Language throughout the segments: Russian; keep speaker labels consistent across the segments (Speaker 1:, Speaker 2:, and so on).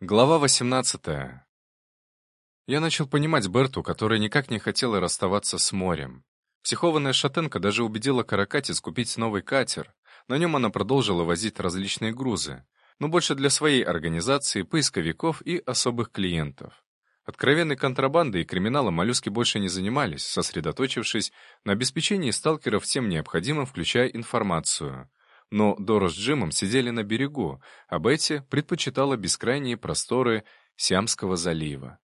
Speaker 1: Глава 18. Я начал понимать Берту, которая никак не хотела расставаться с морем. Психованная шатенка даже убедила Каракатис купить новый катер. На нем она продолжила возить различные грузы, но больше для своей организации, поисковиков и особых клиентов. Откровенной контрабандой и криминалом моллюски больше не занимались, сосредоточившись на обеспечении сталкеров всем необходимым, включая информацию — но Дора с Джимом сидели на берегу, а Бетти предпочитала бескрайние просторы Сиамского залива.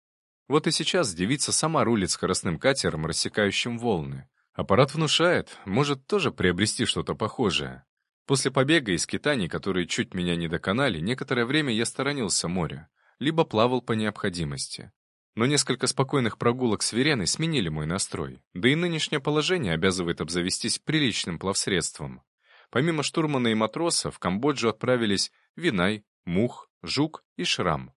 Speaker 1: Вот и сейчас девица сама рулит скоростным катером, рассекающим волны. Аппарат внушает, может тоже приобрести что-то похожее. После побега из скитаний, которые чуть меня не доконали, некоторое время я сторонился моря, либо плавал по необходимости. Но несколько спокойных прогулок с Вереной сменили мой настрой, да и нынешнее положение обязывает обзавестись приличным плавсредством. Помимо штурмана и матроса, в Камбоджу отправились Винай, Мух, Жук и Шрам.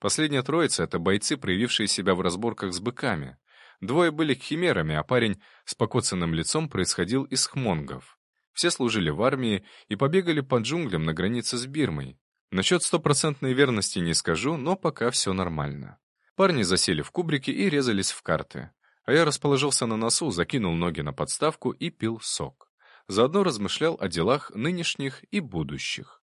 Speaker 1: Последняя троица — это бойцы, проявившие себя в разборках с быками. Двое были химерами, а парень с покоцанным лицом происходил из хмонгов. Все служили в армии и побегали по джунглям на границе с Бирмой. Насчет стопроцентной верности не скажу, но пока все нормально. Парни засели в кубрике и резались в карты. А я расположился на носу, закинул ноги на подставку и пил сок заодно размышлял о делах нынешних и будущих.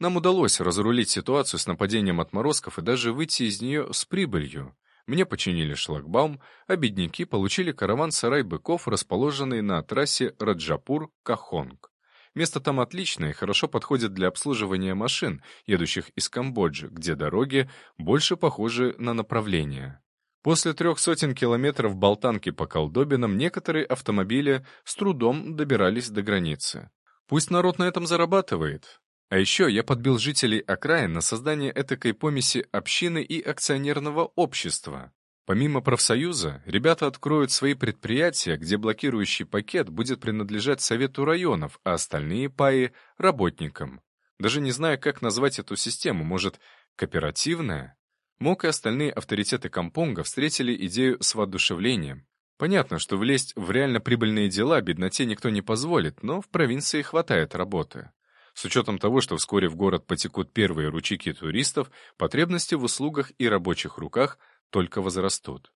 Speaker 1: Нам удалось разрулить ситуацию с нападением отморозков и даже выйти из нее с прибылью. Мне починили шлагбаум, а бедняки получили караван-сарай быков, расположенный на трассе Раджапур-Кахонг. Место там отличное и хорошо подходит для обслуживания машин, едущих из Камбоджи, где дороги больше похожи на направление. После трех сотен километров болтанки по колдобинам некоторые автомобили с трудом добирались до границы. Пусть народ на этом зарабатывает. А еще я подбил жителей окраин на создание этакой помеси общины и акционерного общества. Помимо профсоюза, ребята откроют свои предприятия, где блокирующий пакет будет принадлежать Совету районов, а остальные паи — работникам. Даже не знаю, как назвать эту систему, может, кооперативная? Мок и остальные авторитеты Кампонга встретили идею с воодушевлением. Понятно, что влезть в реально прибыльные дела бедноте никто не позволит, но в провинции хватает работы. С учетом того, что вскоре в город потекут первые ручейки туристов, потребности в услугах и рабочих руках только возрастут.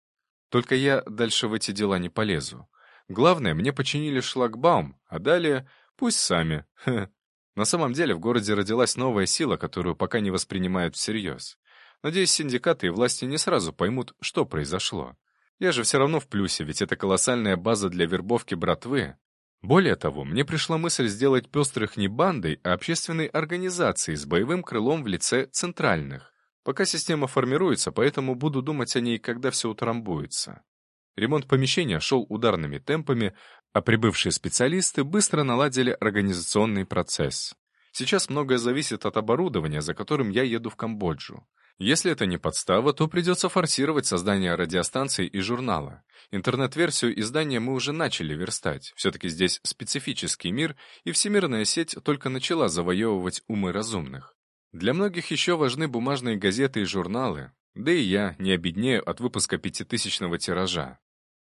Speaker 1: Только я дальше в эти дела не полезу. Главное, мне починили шлагбаум, а далее пусть сами. На самом деле в городе родилась новая сила, которую пока не воспринимают всерьез. Надеюсь, синдикаты и власти не сразу поймут, что произошло. Я же все равно в плюсе, ведь это колоссальная база для вербовки братвы. Более того, мне пришла мысль сделать пестрых не бандой, а общественной организацией с боевым крылом в лице центральных. Пока система формируется, поэтому буду думать о ней, когда все утрамбуется. Ремонт помещения шел ударными темпами, а прибывшие специалисты быстро наладили организационный процесс. Сейчас многое зависит от оборудования, за которым я еду в Камбоджу. Если это не подстава, то придется форсировать создание радиостанции и журнала. Интернет-версию издания мы уже начали верстать. Все-таки здесь специфический мир, и всемирная сеть только начала завоевывать умы разумных. Для многих еще важны бумажные газеты и журналы, да и я не обеднею от выпуска пятитысячного тиража.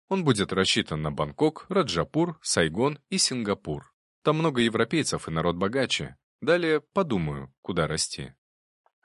Speaker 1: Он будет рассчитан на Бангкок, Раджапур, Сайгон и Сингапур. Там много европейцев и народ богаче. Далее подумаю, куда расти.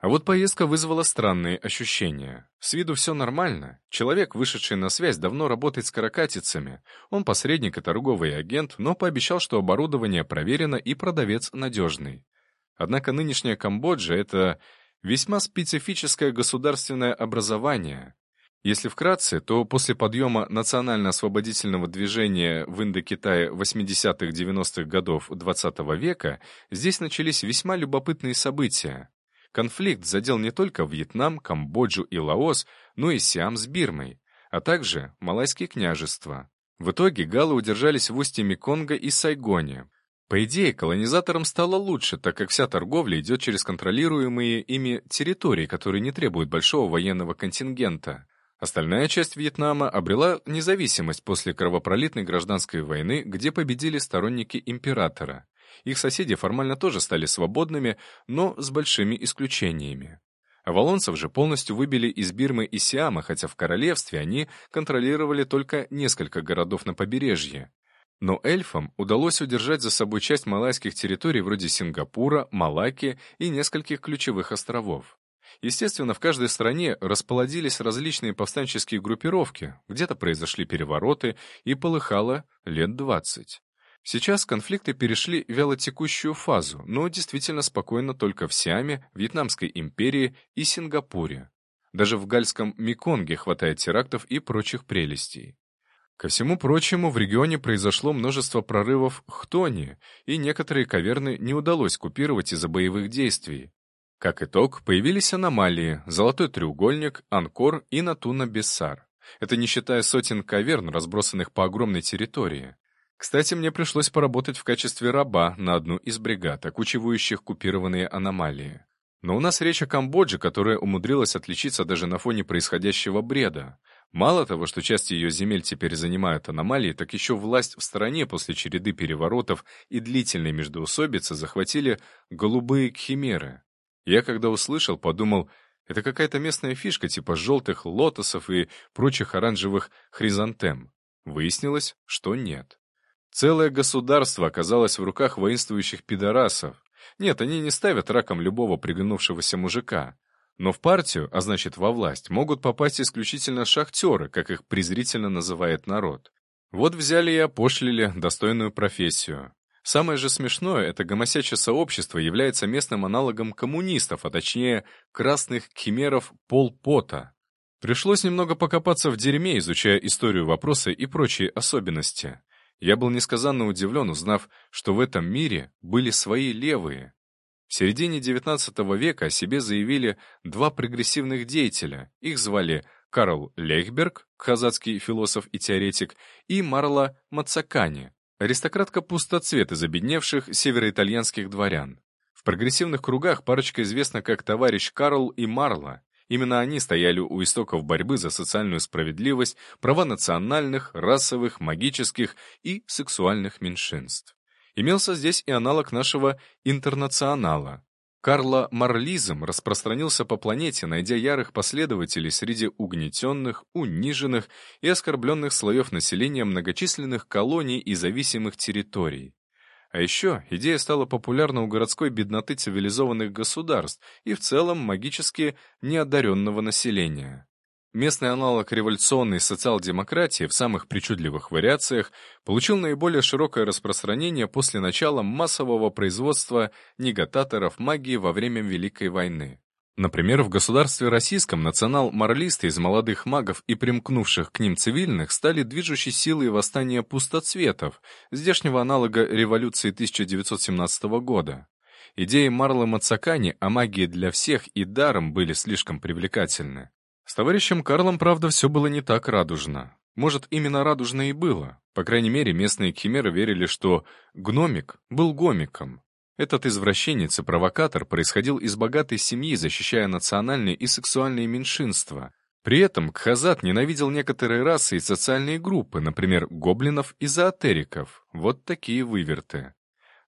Speaker 1: А вот поездка вызвала странные ощущения. С виду все нормально. Человек, вышедший на связь, давно работает с каракатицами. Он посредник и торговый агент, но пообещал, что оборудование проверено и продавец надежный. Однако нынешняя Камбоджа — это весьма специфическое государственное образование. Если вкратце, то после подъема национально-освободительного движения в Индокитае 80-х-90-х годов XX -го века здесь начались весьма любопытные события. Конфликт задел не только Вьетнам, Камбоджу и Лаос, но и Сиам с Бирмой, а также Малайские княжества. В итоге галы удержались в устье Меконга и Сайгоне. По идее, колонизаторам стало лучше, так как вся торговля идет через контролируемые ими территории, которые не требуют большого военного контингента. Остальная часть Вьетнама обрела независимость после кровопролитной гражданской войны, где победили сторонники императора. Их соседи формально тоже стали свободными, но с большими исключениями. Авалонцев же полностью выбили из Бирмы и Сиама, хотя в королевстве они контролировали только несколько городов на побережье. Но эльфам удалось удержать за собой часть малайских территорий вроде Сингапура, Малаки и нескольких ключевых островов. Естественно, в каждой стране располодились различные повстанческие группировки, где-то произошли перевороты и полыхало лет 20. Сейчас конфликты перешли в вялотекущую фазу, но действительно спокойно только в Сиаме, Вьетнамской империи и Сингапуре. Даже в гальском Меконге хватает терактов и прочих прелестей. Ко всему прочему, в регионе произошло множество прорывов хтони, и некоторые каверны не удалось купировать из-за боевых действий. Как итог, появились аномалии, золотой треугольник, анкор и Натуна-Бессар. Это не считая сотен каверн, разбросанных по огромной территории. Кстати, мне пришлось поработать в качестве раба на одну из бригад, окучивающих купированные аномалии. Но у нас речь о Камбодже, которая умудрилась отличиться даже на фоне происходящего бреда. Мало того, что часть ее земель теперь занимают аномалии, так еще власть в стране после череды переворотов и длительной междоусобицы захватили голубые кхимеры. Я, когда услышал, подумал, это какая-то местная фишка типа желтых лотосов и прочих оранжевых хризантем. Выяснилось, что нет. Целое государство оказалось в руках воинствующих пидорасов. Нет, они не ставят раком любого приглянувшегося мужика. Но в партию, а значит во власть, могут попасть исключительно шахтеры, как их презрительно называет народ. Вот взяли и опошлили достойную профессию. Самое же смешное, это гомосячее сообщество является местным аналогом коммунистов, а точнее красных химеров Пол-Пота. Пришлось немного покопаться в дерьме, изучая историю вопроса и прочие особенности. Я был несказанно удивлен, узнав, что в этом мире были свои левые. В середине XIX века о себе заявили два прогрессивных деятеля. Их звали Карл Лейхберг, казацкий философ и теоретик, и Марла Мацакани, аристократка пустоцвет из обедневших североитальянских дворян. В прогрессивных кругах парочка известна как товарищ Карл и Марла. Именно они стояли у истоков борьбы за социальную справедливость, права национальных, расовых, магических и сексуальных меньшинств. Имелся здесь и аналог нашего интернационала. Карла Марлизм распространился по планете, найдя ярых последователей среди угнетенных, униженных и оскорбленных слоев населения многочисленных колоний и зависимых территорий. А еще идея стала популярна у городской бедноты цивилизованных государств и в целом магически неодаренного населения. Местный аналог революционной социал-демократии в самых причудливых вариациях получил наиболее широкое распространение после начала массового производства негататоров магии во время Великой войны. Например, в государстве российском национал-моралисты из молодых магов и примкнувших к ним цивильных стали движущей силой восстания пустоцветов, здешнего аналога революции 1917 года. Идеи Марлы Мацакани о магии для всех и даром были слишком привлекательны. С товарищем Карлом, правда, все было не так радужно. Может, именно радужно и было. По крайней мере, местные кхимеры верили, что гномик был гомиком. Этот извращенец и провокатор происходил из богатой семьи, защищая национальные и сексуальные меньшинства. При этом Кхазат ненавидел некоторые расы и социальные группы, например, гоблинов и зоотериков. Вот такие выверты.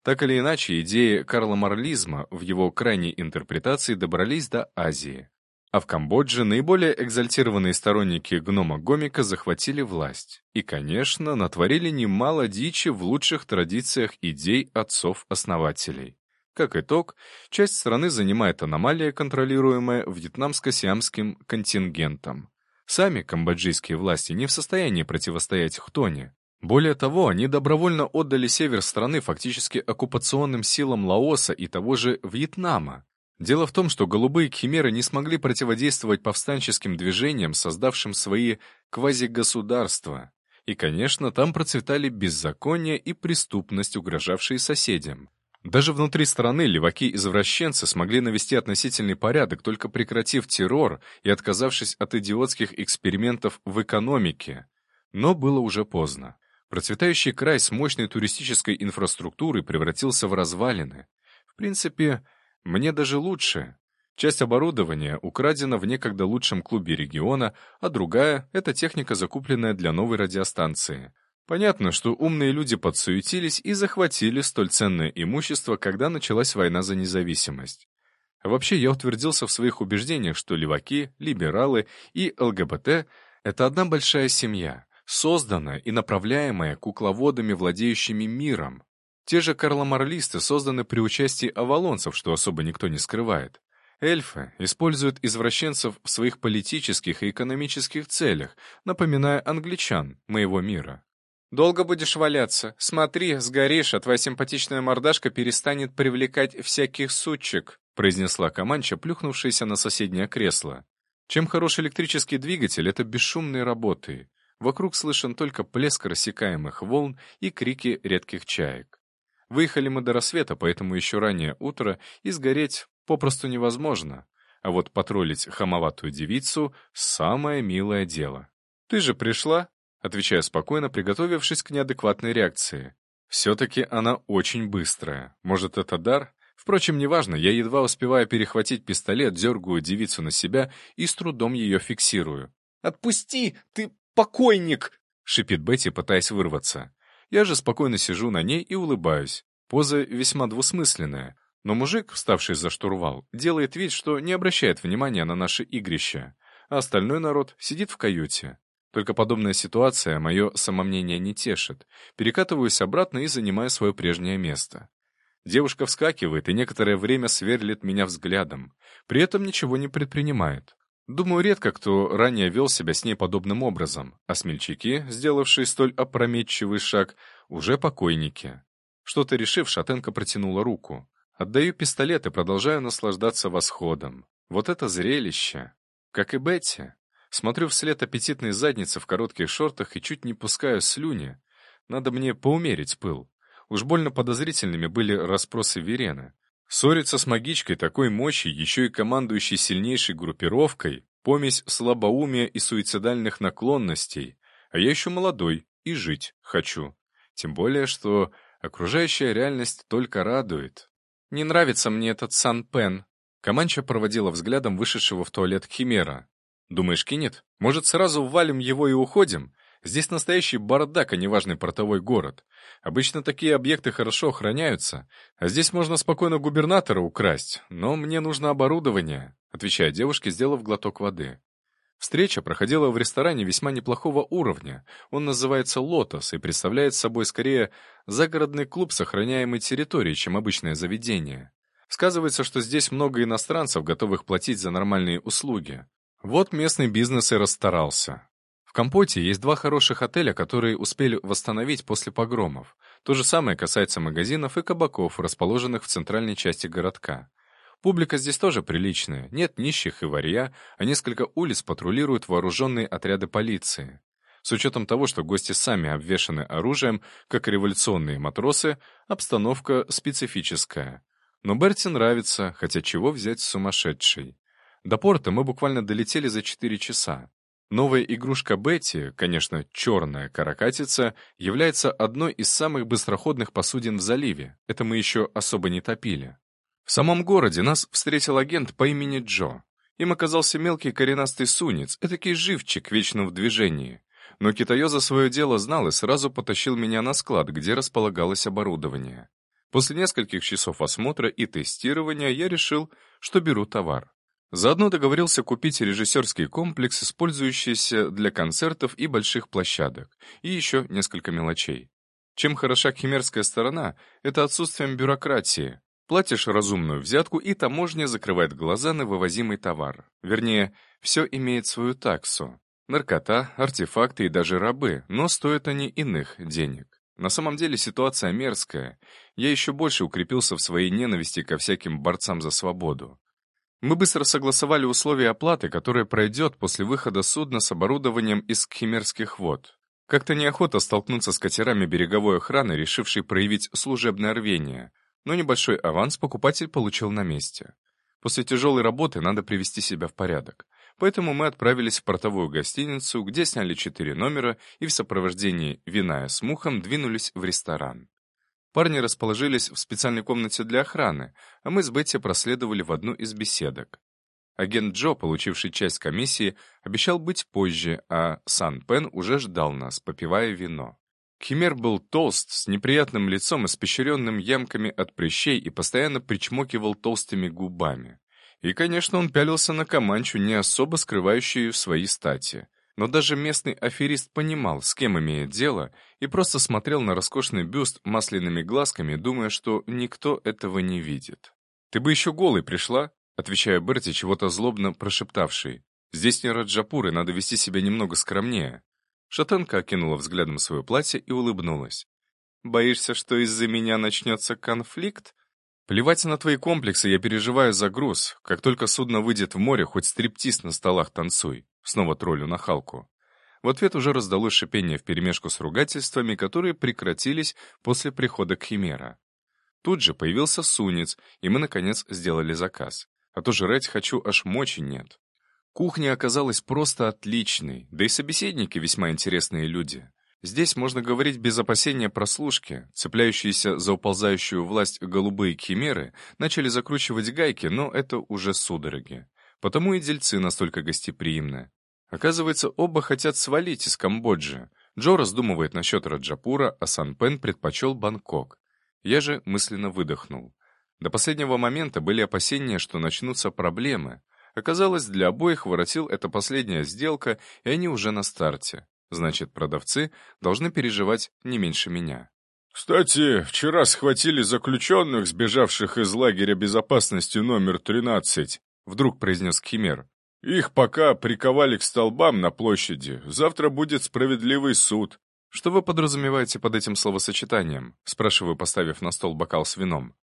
Speaker 1: Так или иначе, идеи Карла Марлизма в его крайней интерпретации добрались до Азии. А в Камбодже наиболее экзальтированные сторонники гнома-гомика захватили власть. И, конечно, натворили немало дичи в лучших традициях идей отцов-основателей. Как итог, часть страны занимает аномалия, контролируемая вьетнамско-сиамским контингентом. Сами камбоджийские власти не в состоянии противостоять Хтоне. Более того, они добровольно отдали север страны фактически оккупационным силам Лаоса и того же Вьетнама. Дело в том, что голубые химеры не смогли противодействовать повстанческим движениям, создавшим свои квазигосударства. И, конечно, там процветали беззаконие и преступность, угрожавшие соседям. Даже внутри страны леваки-извращенцы смогли навести относительный порядок, только прекратив террор и отказавшись от идиотских экспериментов в экономике. Но было уже поздно. Процветающий край с мощной туристической инфраструктурой превратился в развалины. В принципе, мне даже лучше. Часть оборудования украдена в некогда лучшем клубе региона, а другая — это техника, закупленная для новой радиостанции. Понятно, что умные люди подсуетились и захватили столь ценное имущество, когда началась война за независимость. Вообще, я утвердился в своих убеждениях, что леваки, либералы и ЛГБТ — это одна большая семья, созданная и направляемая кукловодами, владеющими миром. Те же карломарлисты созданы при участии авалонцев, что особо никто не скрывает. Эльфы используют извращенцев в своих политических и экономических целях, напоминая англичан моего мира.
Speaker 2: «Долго будешь валяться? Смотри, сгоришь, а твоя симпатичная мордашка перестанет привлекать всяких сучек»,
Speaker 1: произнесла Каманча, плюхнувшаяся на соседнее кресло. Чем хороший электрический двигатель — это бесшумные работы. Вокруг слышен только плеск рассекаемых волн и крики редких чаек. Выехали мы до рассвета, поэтому еще раннее утро, и сгореть попросту невозможно. А вот потроллить хамоватую девицу — самое милое дело. «Ты же пришла?» Отвечаю спокойно, приготовившись к неадекватной реакции. Все-таки она очень быстрая. Может, это дар? Впрочем, неважно, я едва успеваю перехватить пистолет, дергаю девицу на себя и с трудом ее фиксирую.
Speaker 2: «Отпусти! Ты покойник!»
Speaker 1: — шипит Бетти, пытаясь вырваться. Я же спокойно сижу на ней и улыбаюсь. Поза весьма двусмысленная. Но мужик, вставший за штурвал, делает вид, что не обращает внимания на наше игрище, а остальной народ сидит в каюте. Только подобная ситуация мое самомнение не тешит. Перекатываюсь обратно и занимаю свое прежнее место. Девушка вскакивает и некоторое время сверлит меня взглядом, при этом ничего не предпринимает. Думаю, редко кто ранее вел себя с ней подобным образом, а смельчаки, сделавшие столь опрометчивый шаг, уже покойники. Что-то решив, шатенка протянула руку. Отдаю пистолет и продолжаю наслаждаться восходом. Вот это зрелище! Как и Бетти. Смотрю вслед аппетитной задницы в коротких шортах и чуть не пускаю слюни. Надо мне поумерить пыл. Уж больно подозрительными были расспросы Верены. Ссориться с магичкой такой мощи, еще и командующей сильнейшей группировкой, помесь слабоумия и суицидальных наклонностей, а я еще молодой и жить хочу. Тем более, что окружающая реальность только радует. Не нравится мне этот Сан Пен. Каманча проводила взглядом вышедшего в туалет Химера. Думаешь, кинет? Может, сразу валим его и уходим? Здесь настоящий бардак, а не важный портовой город. Обычно такие объекты хорошо охраняются, а здесь можно спокойно губернатора украсть, но мне нужно оборудование», отвечая девушке, сделав глоток воды. Встреча проходила в ресторане весьма неплохого уровня. Он называется «Лотос» и представляет собой скорее загородный клуб с охраняемой территорией, чем обычное заведение. Сказывается, что здесь много иностранцев, готовых платить за нормальные услуги. Вот местный бизнес и расстарался. Компоте есть два хороших отеля, которые успели восстановить после погромов. То же самое касается магазинов и кабаков, расположенных в центральной части городка. Публика здесь тоже приличная, нет нищих и варья, а несколько улиц патрулируют вооруженные отряды полиции. С учетом того, что гости сами обвешаны оружием, как революционные матросы, обстановка специфическая. Но Берти нравится, хотя чего взять с сумасшедшей. До порта мы буквально долетели за 4 часа. Новая игрушка Бетти, конечно, черная каракатица, является одной из самых быстроходных посудин в заливе. Это мы еще особо не топили. В самом городе нас встретил агент по имени Джо. Им оказался мелкий коренастый сунец, этакий живчик, вечно в движении. Но Китаё за свое дело знал и сразу потащил меня на склад, где располагалось оборудование. После нескольких часов осмотра и тестирования я решил, что беру товар. Заодно договорился купить режиссерский комплекс, использующийся для концертов и больших площадок, и еще несколько мелочей. Чем хороша химерская сторона, это отсутствием бюрократии. Платишь разумную взятку, и таможня закрывает глаза на вывозимый товар. Вернее, все имеет свою таксу. Наркота, артефакты и даже рабы, но стоят они иных денег. На самом деле ситуация мерзкая. Я еще больше укрепился в своей ненависти ко всяким борцам за свободу. Мы быстро согласовали условия оплаты, которая пройдет после выхода судна с оборудованием из Кхимерских вод. Как-то неохота столкнуться с катерами береговой охраны, решившей проявить служебное рвение, но небольшой аванс покупатель получил на месте. После тяжелой работы надо привести себя в порядок. Поэтому мы отправились в портовую гостиницу, где сняли четыре номера и в сопровождении вина с мухом двинулись в ресторан. Парни расположились в специальной комнате для охраны, а мы с Бетти проследовали в одну из беседок. Агент Джо, получивший часть комиссии, обещал быть позже, а Сан Пен уже ждал нас, попивая вино. Химер был толст, с неприятным лицом, испещренным ямками от прыщей и постоянно причмокивал толстыми губами. И, конечно, он пялился на Каманчу, не особо скрывающую свои стати. Но даже местный аферист понимал, с кем имеет дело, и просто смотрел на роскошный бюст масляными глазками, думая, что никто этого не видит. «Ты бы еще голой пришла?» отвечая Берти, чего-то злобно прошептавший. «Здесь не Раджапур, и надо вести себя немного скромнее». Шатенка окинула взглядом свое платье и улыбнулась. «Боишься, что из-за меня начнется конфликт?» «Плевать на твои комплексы, я переживаю за груз. Как только судно выйдет в море, хоть стриптиз на столах танцуй». Снова троллю на Халку. В ответ уже раздалось шипение вперемешку с ругательствами, которые прекратились после прихода Химера. Тут же появился Сунец, и мы, наконец, сделали заказ. А то жрать хочу, аж мочи нет. Кухня оказалась просто отличной, да и собеседники весьма интересные люди. Здесь можно говорить без опасения прослушки. Цепляющиеся за уползающую власть голубые химеры начали закручивать гайки, но это уже судороги. Потому и дельцы настолько гостеприимны. Оказывается, оба хотят свалить из Камбоджи. Джо раздумывает насчет Раджапура, а Сан Пен предпочел Бангкок. Я же мысленно выдохнул. До последнего момента были опасения, что начнутся проблемы. Оказалось, для обоих воротил эта последняя сделка, и они уже на старте. Значит, продавцы должны переживать не меньше меня.
Speaker 3: «Кстати, вчера схватили заключенных, сбежавших из лагеря безопасности номер 13», — вдруг произнес Химер. Их пока приковали к столбам на площади. Завтра будет справедливый суд.
Speaker 1: Что вы подразумеваете под этим словосочетанием? Спрашиваю, поставив на стол бокал с вином.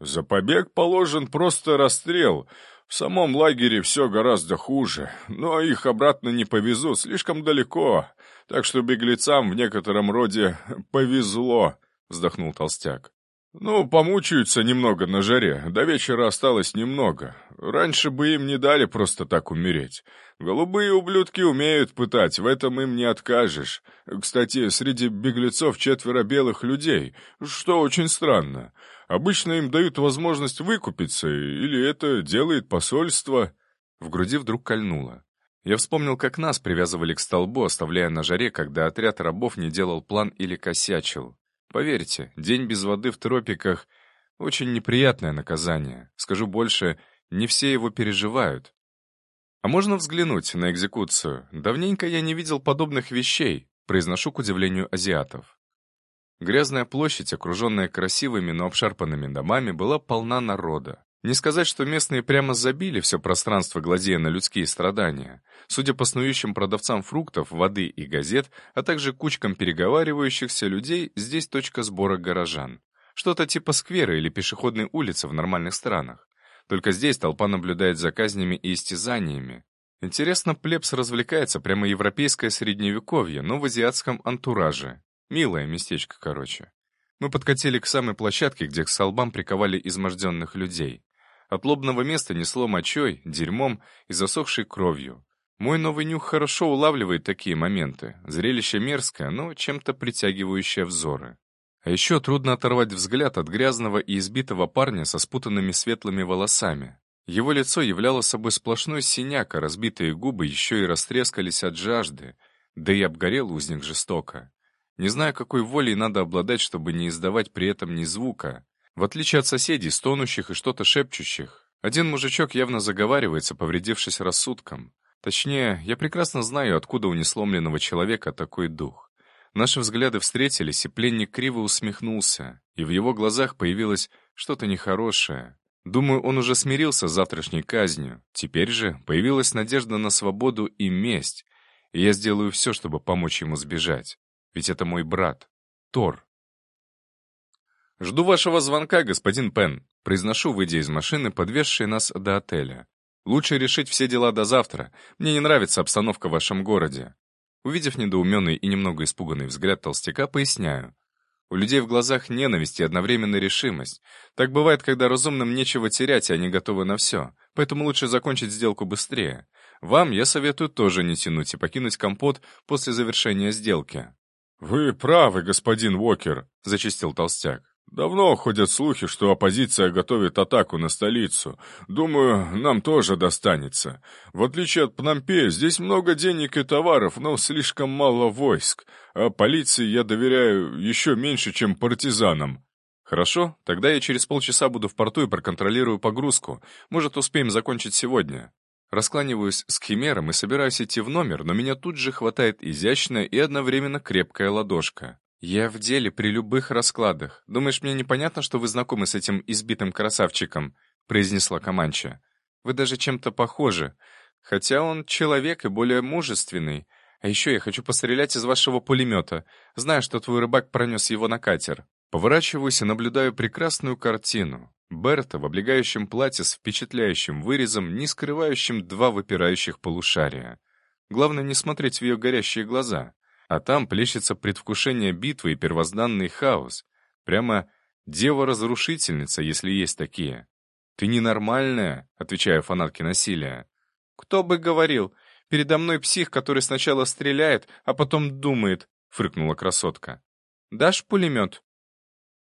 Speaker 3: За побег положен просто расстрел. В самом лагере все гораздо хуже, но их обратно не повезут слишком далеко, так что беглецам в некотором роде повезло, вздохнул толстяк. «Ну, помучаются немного на жаре, до вечера осталось немного. Раньше бы им не дали просто так умереть. Голубые ублюдки умеют пытать, в этом им не откажешь. Кстати, среди беглецов четверо белых людей, что очень странно. Обычно им дают возможность выкупиться, или это делает посольство».
Speaker 1: В груди вдруг кольнуло. Я вспомнил, как нас привязывали к столбу, оставляя на жаре, когда отряд рабов не делал план или косячил. Поверьте, день без воды в тропиках — очень неприятное наказание. Скажу больше, не все его переживают. А можно взглянуть на экзекуцию? Давненько я не видел подобных вещей, произношу к удивлению азиатов. Грязная площадь, окруженная красивыми, но обшарпанными домами, была полна народа. Не сказать, что местные прямо забили все пространство, глазея на людские страдания. Судя по снующим продавцам фруктов, воды и газет, а также кучкам переговаривающихся людей, здесь точка сбора горожан. Что-то типа сквера или пешеходной улицы в нормальных странах. Только здесь толпа наблюдает за казнями и истязаниями. Интересно, плебс развлекается прямо европейское средневековье, но в азиатском антураже. Милое местечко, короче. Мы подкатили к самой площадке, где к столбам приковали изможденных людей. От лобного места несло мочой, дерьмом и засохшей кровью. Мой новый нюх хорошо улавливает такие моменты. Зрелище мерзкое, но чем-то притягивающее взоры. А еще трудно оторвать взгляд от грязного и избитого парня со спутанными светлыми волосами. Его лицо являло собой сплошной синяк, а разбитые губы еще и растрескались от жажды, да и обгорел узник жестоко. Не знаю, какой волей надо обладать, чтобы не издавать при этом ни звука. В отличие от соседей, стонущих и что-то шепчущих, один мужичок явно заговаривается, повредившись рассудком. Точнее, я прекрасно знаю, откуда у несломленного человека такой дух. Наши взгляды встретились, и пленник криво усмехнулся, и в его глазах появилось что-то нехорошее. Думаю, он уже смирился с завтрашней казнью. Теперь же появилась надежда на свободу и месть, и я сделаю все, чтобы помочь ему сбежать. Ведь это мой брат, Тор. «Жду вашего звонка, господин Пен», — произношу, выйдя из машины, подвезшей нас до отеля. «Лучше решить все дела до завтра. Мне не нравится обстановка в вашем городе». Увидев недоуменный и немного испуганный взгляд толстяка, поясняю. У людей в глазах ненависть и одновременно решимость. Так бывает, когда разумным нечего терять, и они готовы на все. Поэтому лучше закончить сделку быстрее. Вам я советую тоже не тянуть и покинуть компот после завершения сделки.
Speaker 3: «Вы правы, господин Уокер», — зачистил толстяк. Давно ходят слухи, что оппозиция готовит атаку на столицу. Думаю, нам тоже достанется. В отличие от Пномпе, здесь много денег и товаров, но слишком мало войск. А полиции я доверяю еще меньше, чем партизанам.
Speaker 1: Хорошо, тогда я через полчаса буду в порту и проконтролирую погрузку. Может, успеем закончить сегодня. Раскланиваюсь с Химером и собираюсь идти в номер, но меня тут же хватает изящная и одновременно крепкая ладошка. «Я в деле при любых раскладах. Думаешь, мне непонятно, что вы знакомы с этим избитым красавчиком?» — произнесла Каманча.
Speaker 2: Вы даже чем-то похожи. Хотя он человек и более мужественный. А еще я хочу пострелять из вашего пулемета. Знаю, что твой рыбак пронес его на катер».
Speaker 1: Поворачиваюсь и наблюдаю прекрасную картину. Берта в облегающем платье с впечатляющим вырезом, не скрывающим два выпирающих полушария. Главное не смотреть в ее горящие глаза. А там плещется предвкушение битвы и первозданный хаос. Прямо дева-разрушительница, если есть такие. «Ты ненормальная», — отвечаю фанатке насилия.
Speaker 2: «Кто бы говорил? Передо мной псих, который сначала стреляет, а потом думает», — фыркнула красотка. «Дашь пулемет?»